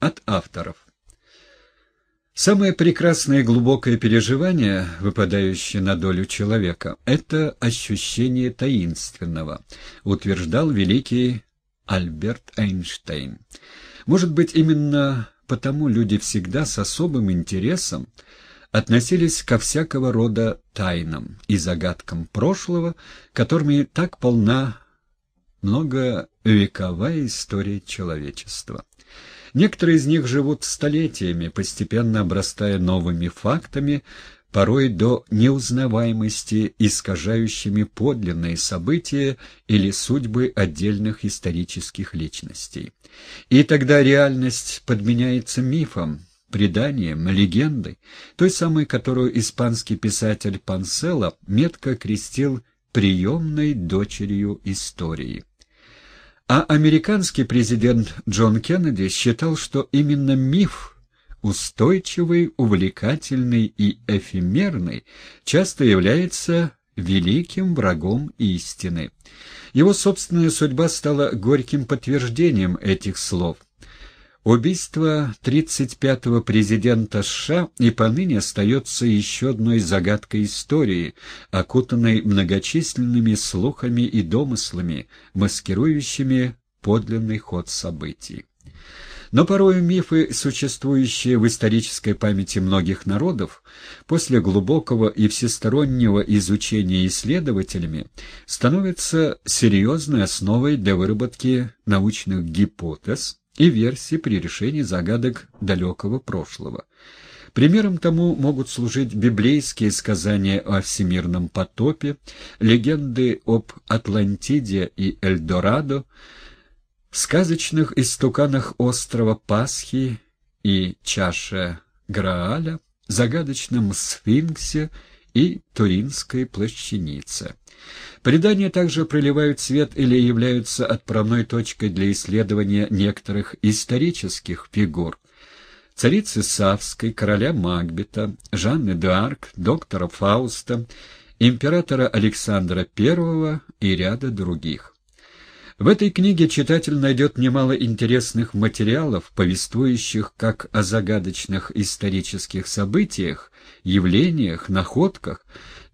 От авторов. Самое прекрасное и глубокое переживание, выпадающее на долю человека, это ощущение таинственного, утверждал великий Альберт Эйнштейн. Может быть, именно потому люди всегда с особым интересом относились ко всякого рода тайнам и загадкам прошлого, которыми так полна многовековая история человечества. Некоторые из них живут столетиями, постепенно обрастая новыми фактами, порой до неузнаваемости искажающими подлинные события или судьбы отдельных исторических личностей. И тогда реальность подменяется мифом, преданием, легендой, той самой, которую испанский писатель Пансело метко крестил приемной дочерью истории. А американский президент Джон Кеннеди считал, что именно миф, устойчивый, увлекательный и эфемерный, часто является великим врагом истины. Его собственная судьба стала горьким подтверждением этих слов. Убийство 35-го президента США и поныне остается еще одной загадкой истории, окутанной многочисленными слухами и домыслами, маскирующими подлинный ход событий. Но порой мифы, существующие в исторической памяти многих народов, после глубокого и всестороннего изучения исследователями, становятся серьезной основой для выработки научных гипотез, и версии при решении загадок далекого прошлого. Примером тому могут служить библейские сказания о всемирном потопе, легенды об Атлантиде и Эльдорадо, сказочных истуканах острова Пасхи и чаше Грааля, загадочном сфинксе и Туринской плащанице. Предания также проливают свет или являются отправной точкой для исследования некоторых исторических фигур. Царицы Савской, короля Магбета, Жанны д'Арк, доктора Фауста, императора Александра I и ряда других. В этой книге читатель найдет немало интересных материалов, повествующих как о загадочных исторических событиях, явлениях, находках,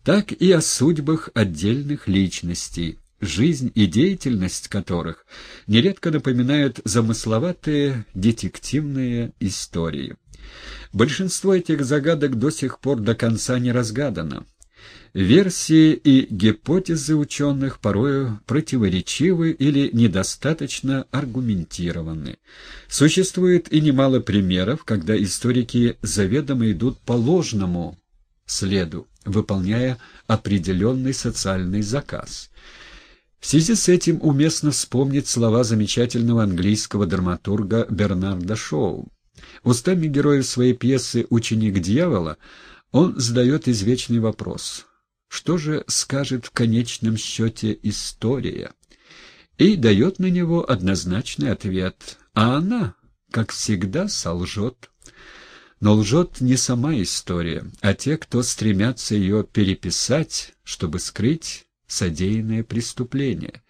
так и о судьбах отдельных личностей, жизнь и деятельность которых нередко напоминают замысловатые детективные истории. Большинство этих загадок до сих пор до конца не разгадано. Версии и гипотезы ученых порою противоречивы или недостаточно аргументированы. Существует и немало примеров, когда историки заведомо идут по ложному следу, выполняя определенный социальный заказ. В связи с этим уместно вспомнить слова замечательного английского драматурга Бернарда Шоу. Устами героя своей пьесы «Ученик дьявола» он задает извечный вопрос «Что же скажет в конечном счете история?» и дает на него однозначный ответ, а она, как всегда, солжет. Но лжет не сама история, а те, кто стремятся ее переписать, чтобы скрыть содеянное преступление.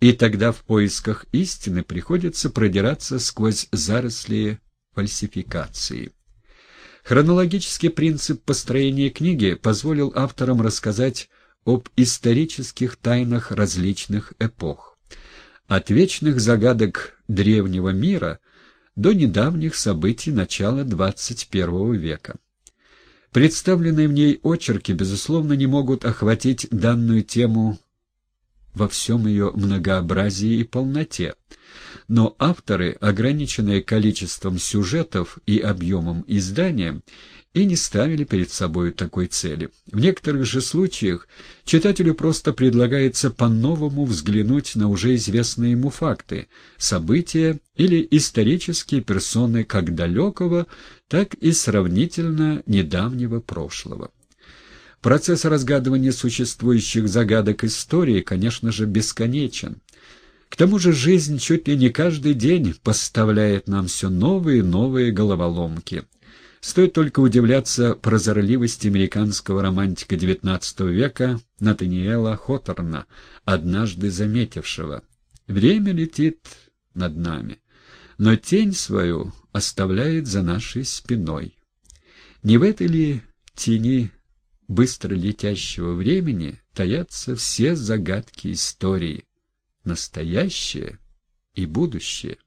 И тогда в поисках истины приходится продираться сквозь заросли фальсификации. Хронологический принцип построения книги позволил авторам рассказать об исторических тайнах различных эпох. От вечных загадок древнего мира – до недавних событий начала XXI века. Представленные в ней очерки, безусловно, не могут охватить данную тему во всем ее многообразии и полноте, но авторы, ограниченные количеством сюжетов и объемом издания, и не ставили перед собой такой цели. В некоторых же случаях читателю просто предлагается по-новому взглянуть на уже известные ему факты, события или исторические персоны как далекого, так и сравнительно недавнего прошлого. Процесс разгадывания существующих загадок истории, конечно же, бесконечен. К тому же жизнь чуть ли не каждый день поставляет нам все новые и новые головоломки – Стоит только удивляться прозорливости американского романтика XIX века Натаниэла Хоторна, однажды заметившего «Время летит над нами, но тень свою оставляет за нашей спиной. Не в этой ли тени быстро летящего времени таятся все загадки истории, настоящее и будущее?